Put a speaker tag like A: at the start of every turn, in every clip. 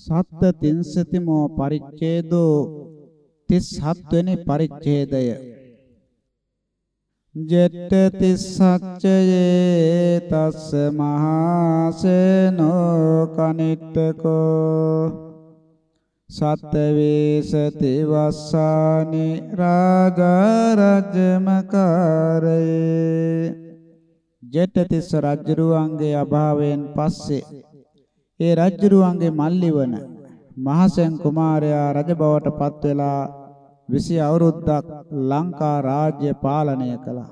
A: සත්ත තින්සතිමෝ පරිච්ඡේදෝ. 37 වෙනි පරිච්ඡේදය. ජෙට්ට තිස්සච්චයේ තස්ස මහසේනෝ කනිට්ටකෝ සත්වේසති වස්සානි රාජරජමකාරයේ ජෙට්ටතිස්ස රජුරුවන්ගේ අභාවයෙන් පස්සේ ඒ රජුරුවන්ගේ මල්ලිවන මහසෙන් කුමාරයා රජ බවට පත් වෙලා 20 අවුරුද්දක් ලංකා රාජ්‍ය පාලනය කළා.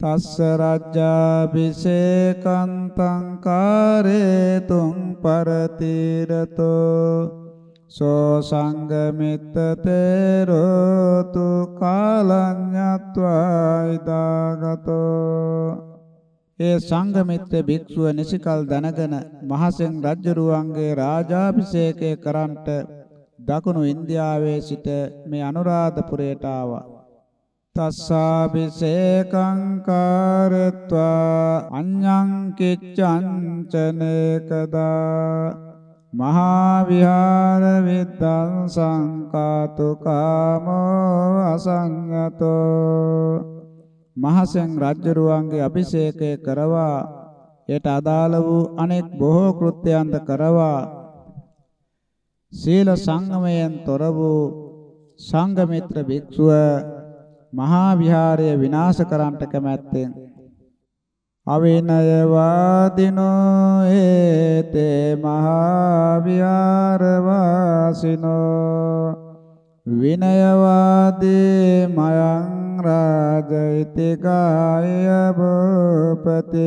A: තස්ස රජ්ජාභිෂේකන්තං කාරේ තුං පරතිරතෝ සෝ සංගමිත්ත තේරෝතු කාලඤ්ඤත්වා ඉදාගතෝ ඒ සංඝමිත්‍ර භික්ෂුව නිසිකල් දැනගෙන මහසෙන් රජුරුවන්ගේ රාජාභිෂේකය කරන්ට දකුණු ඉන්දියාවේ සිට මේ අනුරාධපුරයට ආවා. තස්සාභිෂේකං කාරත්වා අඤ්ඤං කිච්ඡංචනේකදා මහා විහාර විද්දං සංකාතු කාමෝ අසංගතෝ මහසෙන් රජුරුවන්ගේ අභිෂේකය කරවා එයට අදාළ වූ අනෙක් බොහෝ කෘත්‍යයන්ද කරවා සීල සංගමයෙන් තොර වූ සංඝමිත්‍ර භික්ෂුව මහා විහාරය විනාශ කරන්නට කැමැත්තෙන්. අවිනය වාදිනෝ ඒතේ මහා විහාර වාසිනෝ විනයවාදී මයං රාජයිති කාය භූපතේ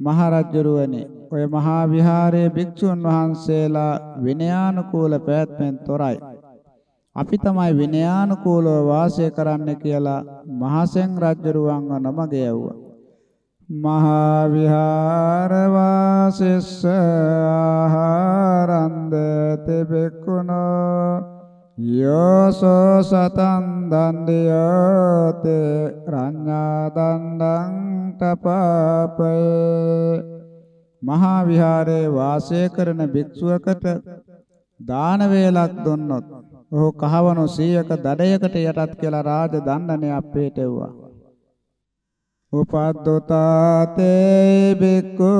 A: මහරජුරුවනේ ඔය මහා විහාරයේ භික්ෂුන් වහන්සේලා විනයානුකූල පැවැත්මෙන් තොරයි. අපි තමයි විනයානුකූලව වාසය කරන්න කියලා මහසෙන් රජුරුවන්ව නමග යවුවා. මහා විහාර වාසස්ස ආහාරන්ද තෙබෙකුණෝ යෝසෝ සතං දණ්ඩියෝතේ රඤ්ඤා දණ්ඩං තපාපේ මහා විහාරයේ වාසය කරන භික්ෂුවකට දාන වේලක් දුන්නොත් ඔහු කහවණු 100ක දඩයකට යටත් කියලා රාජ දණ්ඩනයක් පිටෙව්වා. උපද්දතාතේ බික්ඛු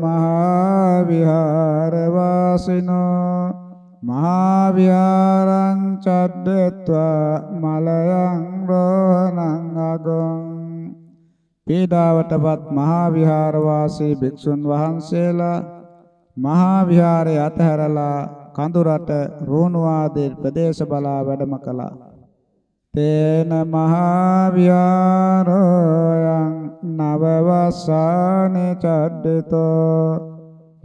A: මහා විහාර වාසිනෝ මහා විහාරං චද්දත්වා මලයන් රෝණං අගං පීඩාවටපත් මහා විහාර වාසී භික්ෂුන් වහන්සේලා මහා විහාරය අතහැරලා කඳුරට රෝණවාදී ප්‍රදේශ බලා වැඩම කළා. තේන මහා විහාරයන් නවවස්සානේ චද්දතෝ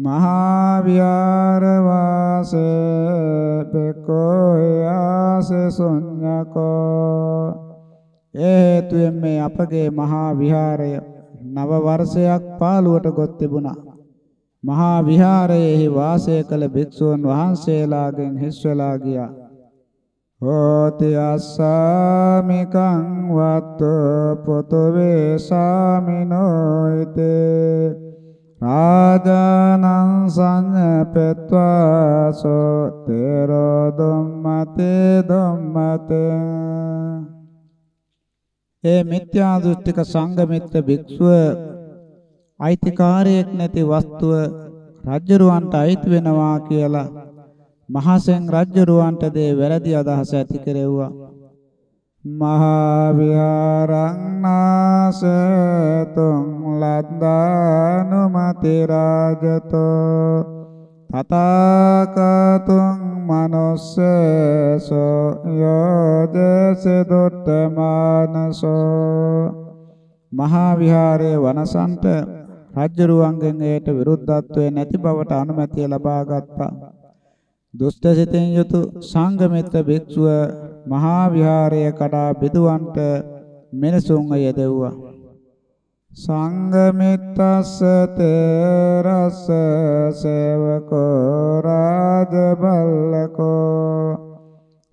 A: මහා විහාර වාසේ බෙකෝ යාසේ සුඤ්ඤකෝ හේතුයෙන් මේ අපගේ මහා විහාරය නව වර්ෂයක් පාළුවට ගොස් තිබුණා. මහා විහාරයේ වාසය කළ භික්ෂූන් වහන්සේලාගෙන් හිස්වලා ගියා. හෝති අස්සාමිකං වත්තෝ පොතවේ සාමිනෝයිතේ රාජානං සංඤපත්වා සෝ තේරෝ ධම්මතේ ධම්මතේ ඒ මිත්‍යා දෘෂ්ටික සංඝමිත්‍ර භික්ෂුව අයිතිකාරයෙක් නැති වස්තුව රජ්ජරුවන්ට අයිති වෙනවා කියලා මහසෙන් රජ්ජරුවන්ට දේ වැරදි අදහස ඇති කෙරෙව්වා. මහා විහාරං නාසතුං ලද්දානුමති රාජතෝ තථාගතං මනස්සසෝ යෝදස දුත්තමානසෝ මහා විහාරයේ වනසන්ට රජ්ජරුවන්ගෙන් එයට විරුද්ධත්වයේ නැති බවට අනුමැතිය ලබා ගත්තා. දුෂ්ට සිතෙන් යුතු සංඝමිත්‍ර භික්ෂුව මහා විහාරය කඩා බෙදුවන්ට මිනිසුන් යෙදෙව්වා. සංගමිත්තස්ස තේරස්ස සේවකෝ රාජබල්ලකෝ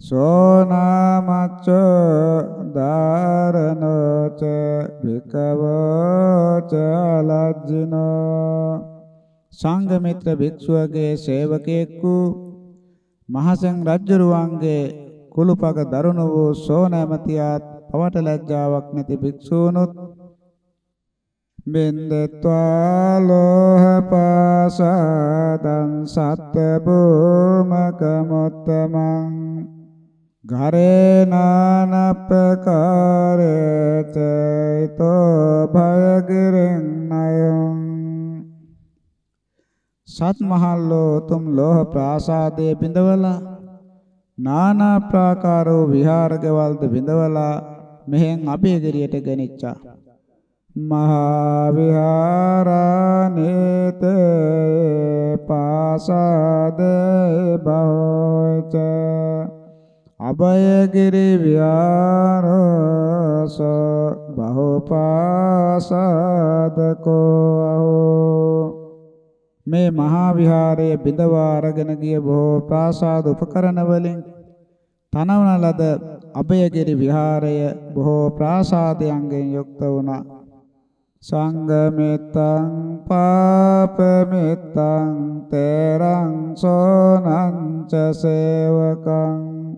A: සෝනාමච්චෝ ධාරනෝච භිකවෝච ලජ්ජිනෝ සංඝමිත්‍ර භික්ෂුවගේ සේවකයෙක් වූ මහසෙන් රජුරුවන්ගේ කුළුපග දරුණු වූ සෝනෑමතියාත් පවට ලැජ්ජාවක් නැති භික්ෂූනුත් බින්දත්වා ලෝහ පාසදං සත්ත භූමක මොත්තමං ඝරේ නානප්පකාරේතෝ භයගිරින් නයං සත්මහල්ලෝ තුම් ලෝහ ප්‍රාසාදයේ බිඳවලා නානා ප්‍රාකාරෝ විහාරකවල්ද බිඳවලා මෙහෙන් අභයගිරියට ගෙනිච්චා. මහා විහාරානේත පාසාදේ බහෝච අභයගිරි විහාරස බහෝපාසාදකෝ අහෝ මේ මහා විහාරයේ බිඳවා අරගෙන ගිය බොහෝ ප්‍රාසාද උපකරණ වලින් තනවන ලද අභයගිරි විහාරය බොහෝ ප්‍රාසාදයන්ගෙන් යුක්ත වුණා. සංගමිතං පාපමිතං තේරං සෝනං ච සේවකං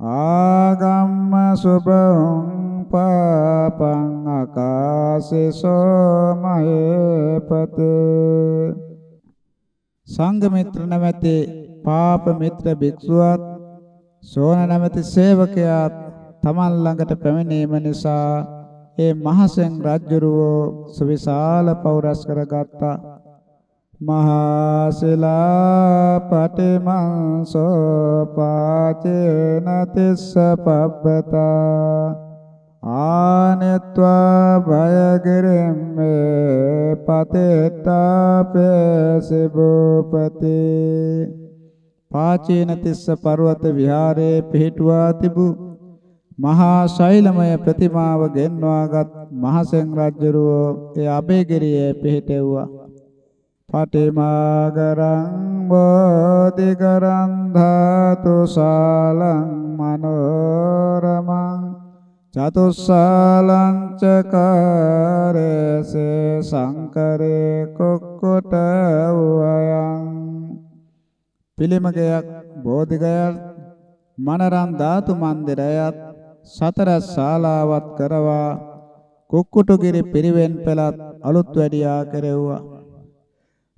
A: ආගම්ම සුභං පාපං අකාසිසෝ මහේපතේ සංඝමිත්‍ර නැමැති පාප මිත්‍ර භික්ෂුවත් සෝන නැමැති සේවකයාත් තමන් ළඟට පැමිණීම නිසා ඒ මහසෙන් රජුරෝ සවිශාල පෞරස් කරගත්තා. මහා සිලා පටිමංසෝ පාචේන තිස්ස පබ්බතා. ආනෙත්වා භයගිරෙම්මේ පතේතාපේසිබෝපති පාචේන තිස්ස පර්වත විහාරයේ පිහිටුවා තිබූ මහා ශෛලමය ප්‍රතිමාව ගෙන්වාගත් මහසෙන් රජුරෝ ඒ අබේගිරියේ පිහිටෙව්වා. පටිමාගරං බෝධිකරං ධාතු ශාලං මනෝරමං චතුස්සාලං චකාරේසේ සංකරේ කොක්කොට වයං. පිළිමගයක් බෝධිගයක් මනරම් ධාතු මන්දිරයත් සතර ශාලාවත් කරවා කුක්කුටුගිරි පිරිවෙන් පෙළත් අලුත් වැඩියා කෙරෙව්වා.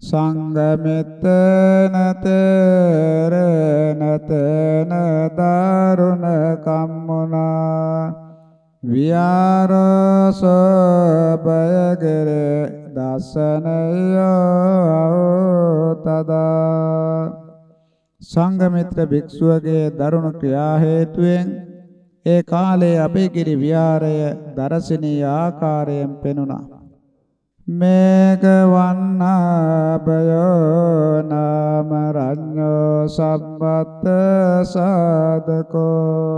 A: සංගමෙතන තේරන තන දරුණ කම්මුනා විහාරස බයගර දසනයෝ තදා සංඝමිත්‍ර භික්ෂුවගේ දරුණු ක්‍රියා හේතුවෙන් ඒ කාලයේ අබේගිරි විහාරය දරසිනී ආකාරයෙන් පෙනුණා. මේක වන්නාබයෝ නාම රඤ්ඤෝ සම්බත්ත සාදකෝ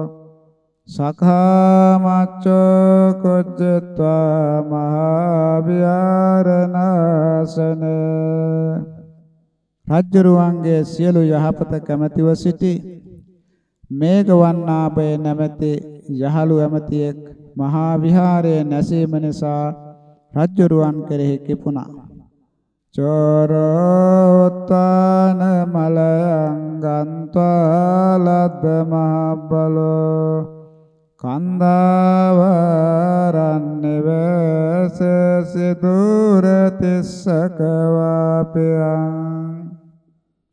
A: සඛාමච්චෝ කුජ්ජත්වා මහා විහාරනාසන රජ්ජරුවන්ගේ සියලු යහපත කැමැතිව සිටි මේඝවන්නාභය නැමැති යහළු ඇමතියෙක් මහා විහාරයේ නැසීම නිසා රජ්ජරුවන් කෙරෙහි කිපුණා. චෝරෝත්තාන මලයන් ගන්්වා ලද්ද මහබ්බලෝ කන්දාවරන්නේවස සිදුර තිස්සක වාපියං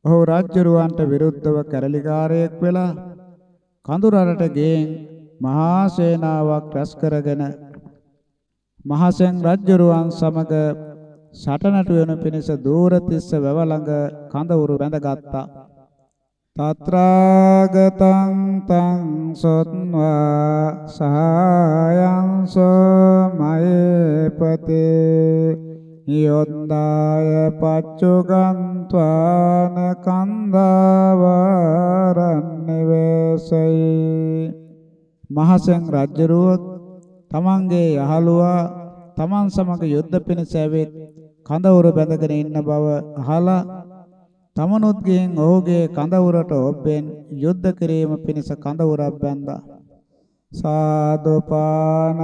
A: ඔහු රජ්ජරුවන්ට විරුද්ධව කැරලිකාරයෙක් වෙලා කඳුරරට ගෙන් මහා සේනාවක් රැස් කරගෙන මහසෙන් රජ්ජරුවන් සමග සටනට වෙන පිණිස දූරතිස්ස වැව ළඟ කඳවුරු බැඳගත්තා. තත්‍රාගතං තං සොත්වා සහායං සෝමයේපතේ යොන්දාය පච්චුගන්්වාන කන්දාවරන්නේවසයි මහසෙන් රජ්ජරුවොත් තමන්ගේ යහළුවා තමන් සමග යුද්ධ පිණිස ඇවිත් කඳවුර බැඳගෙන ඉන්න බව අහලා තමනුත් ගෙන් ඔහුගේ කඳවුරට ඔබෙන් යුද්ධ කිරීම පිණිස කඳවුරක් බැඳා සාදුපානංච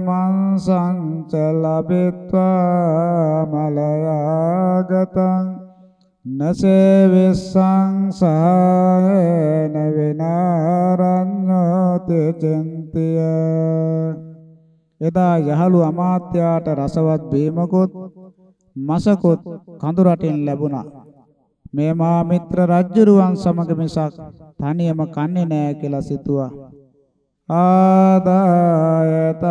A: මංසංච ලබිත්වා මලයාගතං නසේවිස්සං සායන විනාරඤ්ඤෝති චින්තිය. එදා යහළු අමාත්‍යාට රසවත් බීමකොත් මසකොත් කඳු රටින් ලැබුණා. මේ මා මිත්‍ර රජ්ජුරුවන් සමග මිසක් තනියම කන්නේ නෑ කියලා සිතුවා. ආදායතං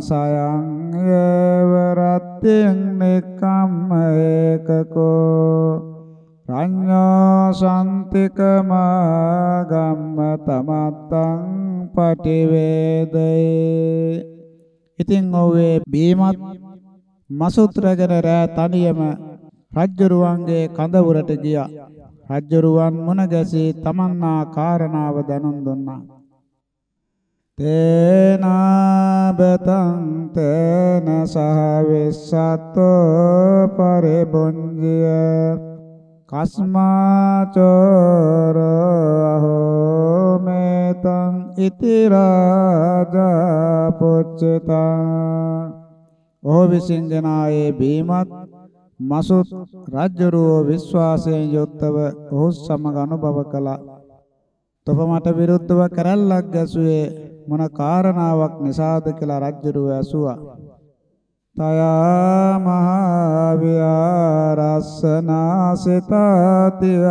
A: සයං යේව රත්ත්‍යං නිකම්ම ඒකකෝ. රඤ්ඤෝ සම්තිකමා ගම්ම තමත්තං පටිවේදේ ඉතින් ඔවේ බීමත් මසුත්‍රගෙන රෑ තනියම රජ්ජුරුවන්ගේ කඳවුරට ගියා. රජ්ජුරුවන් මුණ ගැසී තමන්නා කාරණාව දැනුම් දුන්නා. තේනාබතං තේන සහ විස්සතෝ පරිබුඤ්ජිය කස්මාචෝර අහෝ මේතං ඉති රාජා පුච්චතං ඔහු විසින් දෙනායේ බීමත් මසුත් රජ්ජරුව විශ්වාසයෙන් යුක්තව ඔහු සමග අනුභව කළා. තොප මට විරුද්ධව කරල්ලක් ගැසුවේ මොන කාරණාවක් නිසාද කියලා රජ්ජරුව ඇසුවා. තයා මහා විහාරස්සනාසිතාති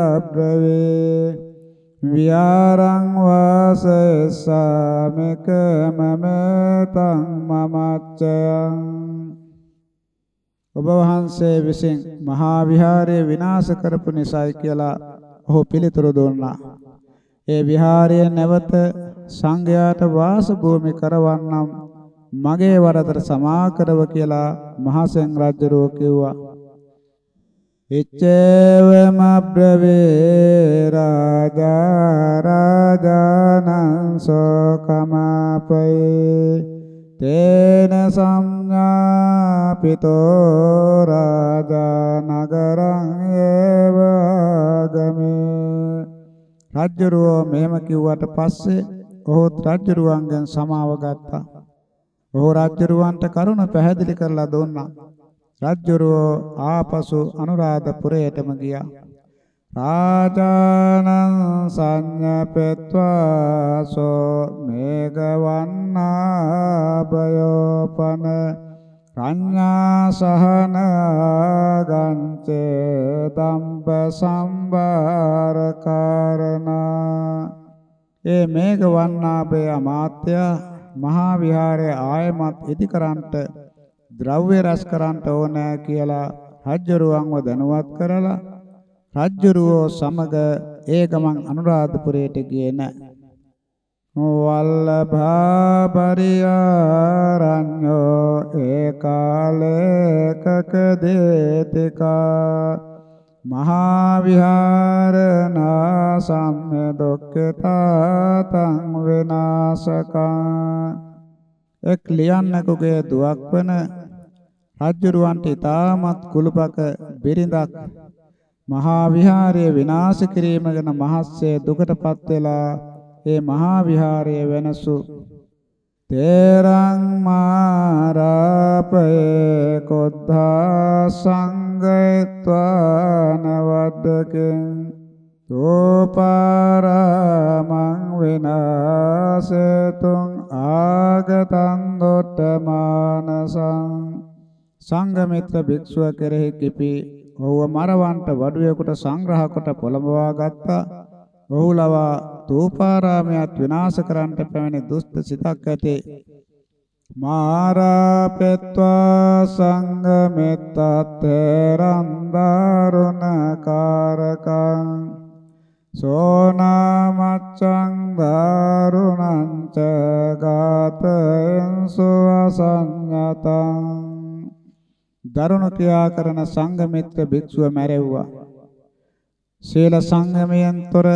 A: අබ්‍රවේ විහාරං වාසයසාමික මමතං මමච්චයං ඔබ වහන්සේ විසින් මහා විහාරය විනාශ කරපු නිසායි කියලා ඔහු පිළිතුරු දුන්නා. ඒ විහාරය නැවත සංඝයාට වාස භූමි කරවන්නම්. මගේ වරදට සමා කරව කියලා මහසෙන් රජුරෝ කිව්වා. ඉච්ඡේවම බ්‍රවේ රාජා රාජානං සෝකමාපේ තේන සංඥාපිතෝ රාජා නගරං ඒව ගමේ රජ්ජුරුව මෙහෙම කිව්වට පස්සේ ඔහුත් රජ්ජුරුවන්ගෙන් සමාව ගත්තා. ඔහු රජ්ජුරුවන්ට කරුණ පැහැදිලි කරලා දුන්නා. රජ්ජුරුව ආපසු අනුරාධපුරයටම ගියා. රාජානං සංඤපෙත්වා සෝ මේඝවන්නාභයෝපන රඤ්ඤා සහන ගංචේ දම්බ සම්බාර කාරණා ඒ මේඝවන්නාභය අමාත්‍ය මහා විහාරයේ ආයමත් ඉදිකරන්ට ද්‍රව්‍ය රැස් කරන්නට ඕනෑ කියලා රජ්ජරුවන්ව දැනුවත් කරලා රජ්ජුරුවෝ සමග ඒ ගමන් අනුරාධපුරයට ගියේ නැ. වල්ලභා පරියාරඤ්ඤෝ ඒකාලේකක දේතිකා මහා විහාරනා සම්ම දුක්ඛතා තං විනාශකං. එක් ලියන්නකුගේ දුවක් වන රජ්ජුරුවන්ට ඊටමත් කුළුපක බිරිඳක් මහා විහාරය විනාශ කිරීම ගැන මහත්සේ දුකටපත් වෙලා ඒ මහා විහාරය වෙනසු. තේරං මාරාපේ කොද්ධා සංගයත්වාන වද්දකෙන්. තෝපාරමං විනාශතුං ආගතං දොට්ටමානසං සංඝමිත්‍ර භික්ෂුව කෙරෙහි කිපි ඔහුව මරවන්ට වඩුවෙකුට සංග්‍රහ කොට පොළඹවා ගත්තා. ඔහු ලවා තූපාරාමයක් විනාශ කරන්නට පැමිණි දුෂ්ට සිතක් ඇති. මාරාපෙත්වා සංගමෙත්තතරං දාරුණ කාරකං සෝනාමච්ඡං දාරුණං ච ගාතයන් සුවසඤ්ඤතං දරුණු ක්‍රියා කරන සංඝමිත්‍ර භික්ෂුව මැරෙව්වා. සීල සංගමයෙන් තොර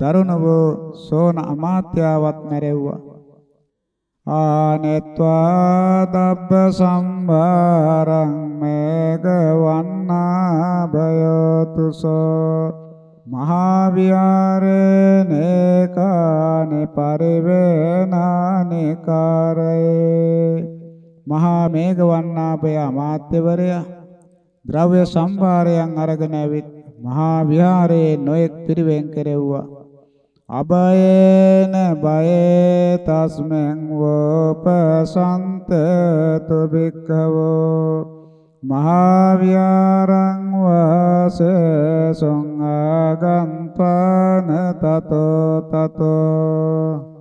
A: දරුණ වූ සෝන අමාත්‍යාවත් මැරෙව්වා. ආනෙත්වා දබ්බ සම්භාරං මේඝ වන්නා භයතුසෝ මහා විහාරේනේකානි පරිවේනානි කාරේ මහා මේඝවන්නාපය අමාත්‍යවරයා ද්‍රව්‍ය සම්භාරයන් අරගෙන ඇවිත් මහා විහාරයේ නොයෙක් පිරිවෙන් කෙරෙව්වා. අබයේන බයේ තස්මෙන් වෝපසන්ත තුබික්ඛවෝ මහා විහාරං වාසසං ආගම්පාන තතෝ තතෝ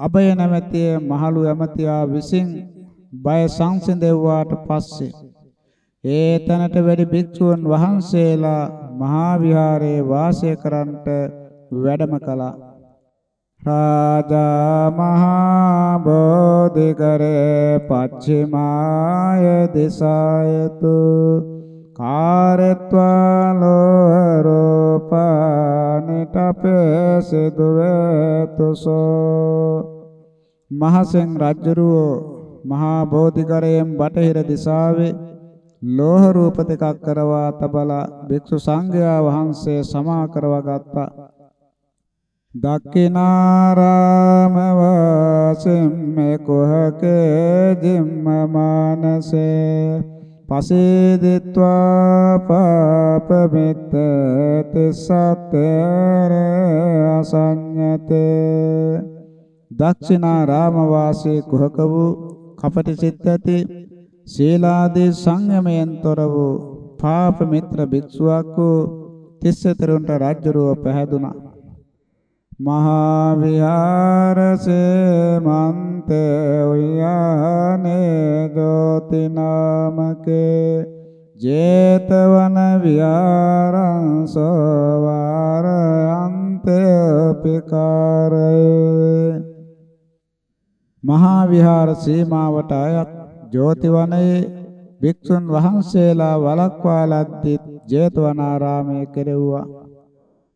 A: අබය නැමැති මහලු ඇමතියා විසින් බය සංසිඳෙව්වාට පස්සේ ඒ තැනට වැඩි භික්ෂුන් වහන්සේලා මහා විහාරයේ වාසය කරන්නට වැඩම කළා. රාජා මහා බෝධිකරේ පච්චිමාය දිසායතු කාරත්වා ලෝරූපානිටපේසිදුවේතුසෝ මහසෙන් රජුරෝ මහා බෝධිකරයෙන් බටහිර දිසාවේ ලෝහ රූප දෙකක් කරවා තබලා භික්ෂු සංඝයා වහන්සේ සමා කරවා ගත්තා. දක්ඛිනාරාම වාසෙම්මේ කුහකේ ජිම්ම මානසේ පසේදිත්වා පාපමිත්ත තිසතර අසඤ්ඤතේ දක්ෂිනාරාම වාසී කුහක වූ කපටි සිත් ඇති සීලාදී සංයමයෙන් තොර වූ පාප මිත්‍ර භික්ෂුවක් වූ තිස්සතරුන්ට රාජ්‍යරුව පැහැදුනා. මහා විහාරසේ මන්තේ උයානේ ජෝති නාමකේ ජේතවන විහාරං සෝවාර අන්තපිකාරේ මහා විහාර සීමාවට අයත් ජෝතිවනයේ භික්ෂුන් වහන්සේලා වළක්වා ලද්දී ජේතවනාරාමයේ කෙරෙව්වා.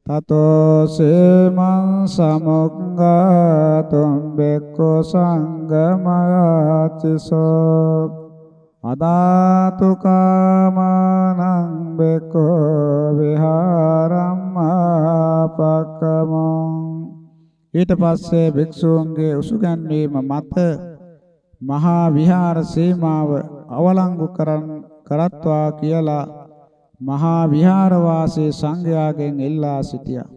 A: තතෝ සේමං සමොග්ගාතුම් බෙක්ඛෝ සංගමයාචිසෝ අදාතු කාමානං බෙක්ඛෝ විහාරම්මාපකමං ඊට පස්සේ භික්ෂූන්ගේ උසුගන්වීම මත මහා විහාර සීමාව අවලංගු කරන් කරත්වා කියලා මහා විහාරවාසී සංඝයාගෙන් ඉල්ලා සිටියා.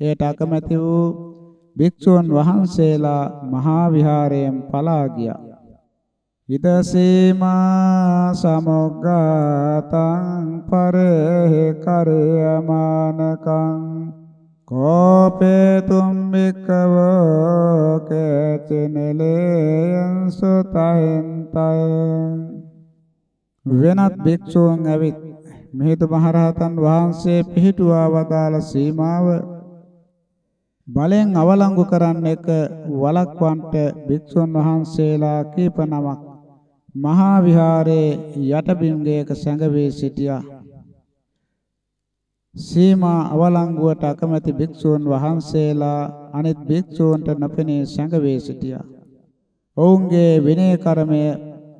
A: එයට අකමැති වූ භික්ෂුන් වහන්සේලා මහා විහාරයෙන් පලා ගියා. ඉදසීමා සමොග්ගතං පරේ කරයමානකං කෝපේ තුම්බිකවෝ කේචනලේයන් සුතහෙන්තය වෙනත් භික්ෂුන් ඇවිත් මිහිඳු මහරහතන් වහන්සේ පිහිටුවා වදාළ සීමාව බලෙන් අවලංගු කරන්න එක වලක්වන්ට භික්ෂුන් වහන්සේලා කීප නමක් මහා විහාරයේ යටබිම්ගයක සැඟවී සිටියා. සීමා අවලංගුවට අකමැති භික්ෂුන් වහන්සේලා අනිත් භික්ෂූන්ට නොපෙනී සැඟවී සිටියා. ඔවුන්ගේ විනය කර්මය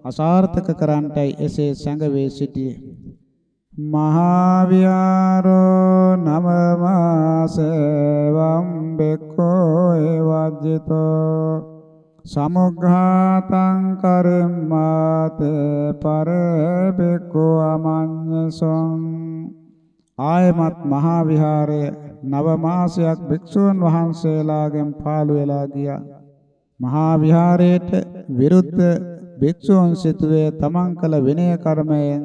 A: අසාර්ථක කරන්නටයි එසේ සැඟවී සිටියේ. මහා විහාරෝ නම මාසවම් බෙක්ඛෝ එවජ්ජතෝ සමුග්ඝාතං කරම්මාත පර බෙක්ඛෝ අමඤ්ඤසං. ආයමත් මහා විහාරය නව මාසයක් භික්ෂූන් වහන්සේලාගෙන් පාළු වෙලා ගියා. මහා විහාරයට විරුද්ධ භික්ෂූන් සිටුවේ තමන් කළ විනය කර්මයෙන්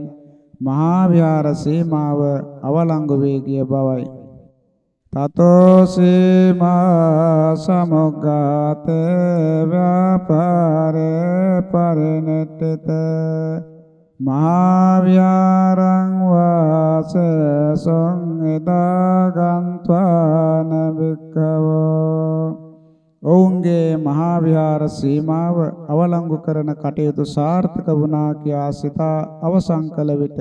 A: මහා විහාර සීමාව අවලංගු වී ගිය බවයි. තතෝ සීමා සමුග්ගත ව්‍යාපාරේ පරිණිතත මහා විහාරං වාස සංගදාගන්්වාන වික්ඛවෝ ඔවුන්ගේ මහා විහාර සීමාව අවලංගු කරන කටයුතු සාර්ථක වුණා කියා සිතා අවසන් කළ විට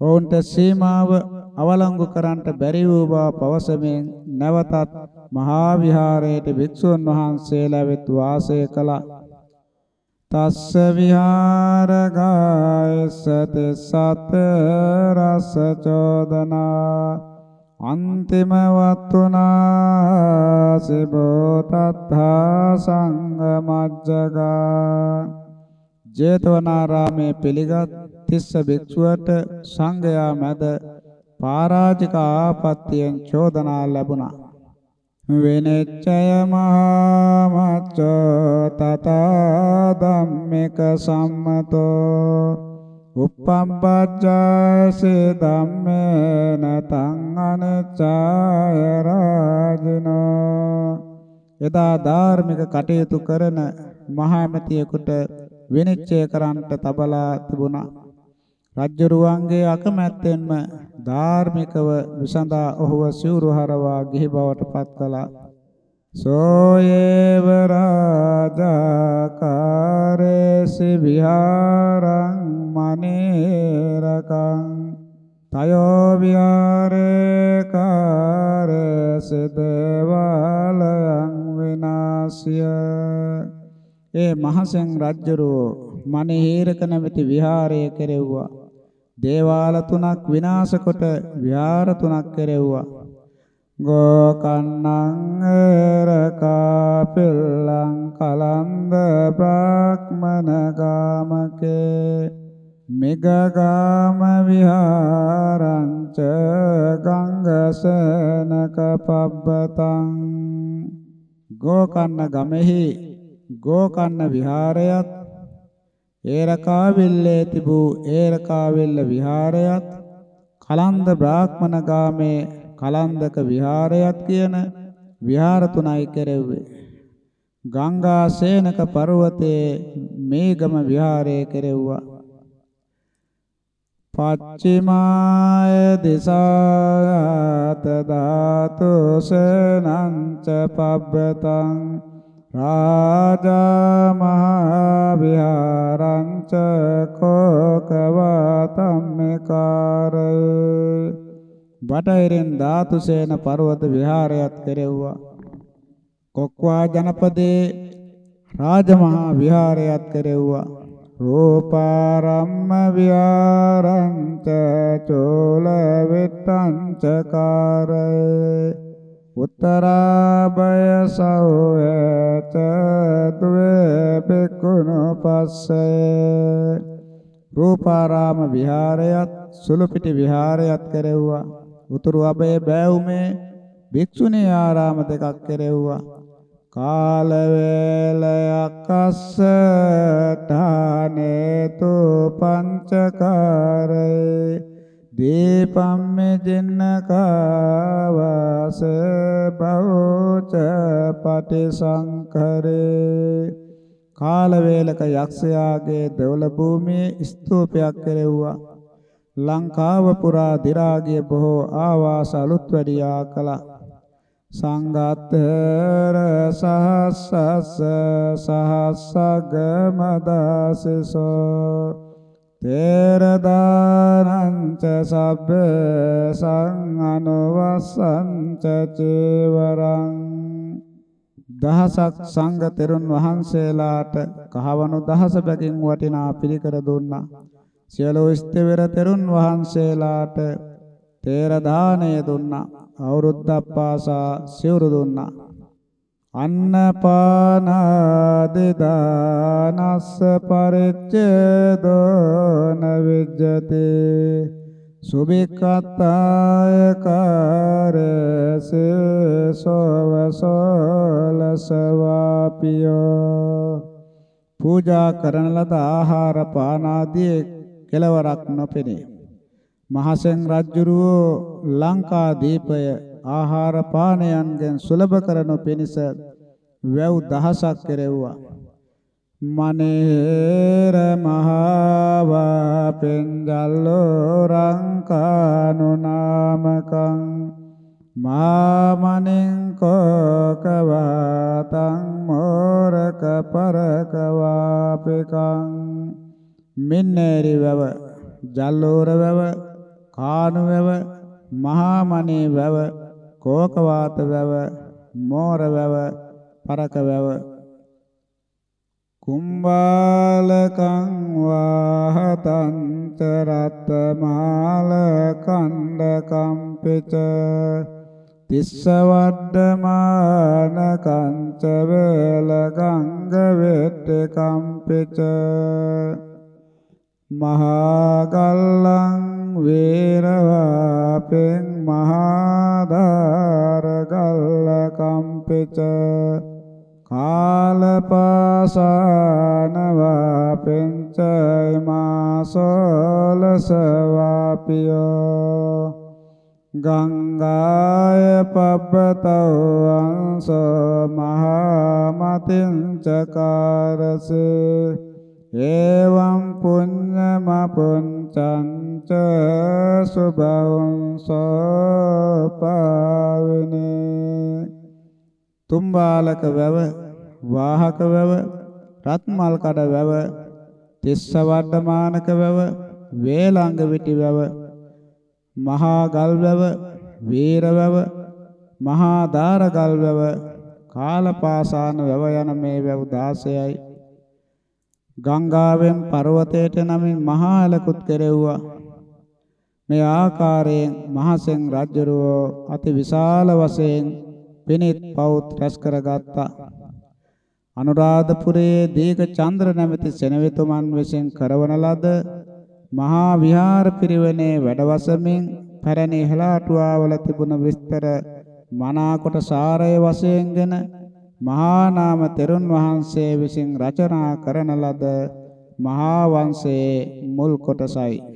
A: ඔවුන්ට සීමාව අවලංගු කරන්නට බැරි වූ බව පවසමින් නැවතත් මහා විහාරයට භික්ෂුන් වහන්සේලා වෙත් වාසය කළා. තස්ස විහාරගායසති සත රස චෝදනා අන්තිම වත්තුනා සිබෝ තත්ථා සංගමජ්ජගා ජේතවනාරාමේ පිළිගත් තිස්ස භික්ෂුවට සංඝයා මැද පරාජික ආපත්‍යයෙන් චෝදනා ලැබුණා. විනෙච්ඡය මහා මච්චෝ තතා ධම්මික සම්මතෝ උප්පම්පච්චාසේ ධම්මේන තං අනච්ඡාය රාජිනෝ. එදා ධාර්මික කටයුතු කරන මහමැතියෙකුට විනිශ්චය කරන්නට තබලා තිබුණා. රජ්ජරුවන්ගේ අකමැත්තෙන්ම ධාර්මිකව විසඳා ඔහුව සිවුරු හරවා ගිහි බවට පත් කළා. සෝයේව රාජාකාරේසි විහාරං මනේරකං තයෝ විහාරේ කාරේසි දේවාලයන් විනාශය. ඒ මහසෙන් රජුරෝ මනේරක නැමැති විහාරය කෙරෙව්වා. දේවාල තුනක් විනාශ කොට විහාර තුනක් කෙරෙව්වා. ගෝකන්නං රකාපිල්ලං කලන්ද බ්‍රාහ්මන ගාමකේ මෙගගාම විහාරංච ගංගසනක පබ්බතං ගෝකන්න ගමෙහි ගෝකන්න විහාරයත් ඒරකාවිල්ලේ තිබූ ඒරකාවිල්ල විහාරයත් කලන්ද බ්‍රාහ්මන ගාමේ කලන්දක විහාරයක් කියන විහාර තුනයි කෙරෙව්වේ. ගංගා සේනක පර්වතයේ මේගම විහාරය කෙරෙව්වා. පච්චිමාය දිසායත ධාතු සනංච පබ්බතං රාජා මහා විහාරංච කෝකවතම්මකාරේ බටහිරින් ධාතුසේන පර්වත විහාරයත් කෙරෙව්වා. කොක්වා ජනපදයේ රාජමහා විහාරයත් කෙරෙව්වා. රූපාරම්ම විහාරංච චෝල විත්තංච කාරේ උත්තරාභය සෞයත ද්වේ බිකුණු පස්සේ රූපාරාම විහාරයත් සුළුපිටි විහාරයත් කෙරෙව්වා උතුරු අබේ බෑවුමේ භික්ෂුණී ආරාම දෙකක් කෙරෙව්වා. කාල වේලයක් අස්සඨානේතු පංචකාරේ දීපම්මේ ජින්නකාවාස බෞච පටිසංකරේ. කාල වේලක යක්ෂයාගේ දෙවල භූමියේ ස්තූපයක් කෙරෙව්වා. ලංකාව පුරා දිරාගිය බොහෝ ආවාස අලුත් වැඩියා කළා. සංගතර සහස්සස සහස්සග මදාසසෝ තේරදානංච සබ්බ සංඅනුවසංච චේවරං. දහසක් සංඝ තෙරුන් වහන්සේලාට කහවණු දහස බැගින් වටිනා පිළිකර දුන්නා. සියලු ස්තවිර තෙරුන් වහන්සේලාට තේර දාණය දුන්නා. අවුරුද්දක් පාසා සිවුරු දුන්නා. අන්නපානාදි දානස්ස පරිච්ඡේදෝ නවිජ්ජති සුභිකතාය කාරස සෝවසෝලසවාපියෝ පූජා කරන ලද ආහාර පාන ආදී කෙලවරක් නොපෙනේ. මහසෙන් රජුරුවෝ ලංකා දීපය ආහාර පානයන්ගෙන් සුලභ කරනු පිණිස වැව් දහසක් කෙරෙව්වා. මනේර මහවා පෙන්ගල්ලෝ රංකානු නාමකං මාමනින් කෝකවාතං මෝරක පරකවාපිකං මෙන්නේරි වැව, ජල්ලෝර වැව, කානු වැව, මහා මණේ වැව, කෝකවාත වැව, මෝර වැව, පරක වැව, කුම්බාලකං වාහතන්ත රත්මාල කණ්ඩකම්පිත තිස්ස වඩ්ඩමාන කංච වේල ගංග වෙට්ට කම්පිත මහා ගල්ලං වේරවාපෙන් මහා දාර ගල්ල කම්පිත කාලපාසාන වාපෙන්චයි මාසෝලස වාපියෝ ගංගාය පබ්බතෝ අංසෝ මහා මතින් චකාරසේ එවං පුඤ්ඤම පුඤ්චංච සුභවං සෝපාවිනේ තුම්බාලක වැව වාහක වැව රත්මල් කඩ වැව තිස්ස වඩමානක වැව වේලංග විටි වැව මහා ගල් වැව වීර වැව මහා දාර ගල් වැව කාලපාසාන වැව යන මේ වැව 16යි ගංගාවෙන් පර්වතයට නමින් මහා එලකුත් කෙරෙව්වා මේ ආකාරයෙන් මහසෙන් රජුරෝ අති විශාල වශයෙන් පිනිත් පවුත් රැස් කරගත්තා. අනුරාධපුරයේ දීඝ චන්ද්‍ර නැමැති සෙනවිතුමන් විසින් කරවන ලද මහා විහාර පිරිවෙනේ වැඩවසමින් පැරණි හෙලාටුවාවල තිබුණ විස්තර මනාකොට සාරය වශයෙන්ගෙන මහා නාම තෙරුන් වහන්සේ විසින් රචනා කරන ලද මහා වංශයේ මුල් කොටසයි.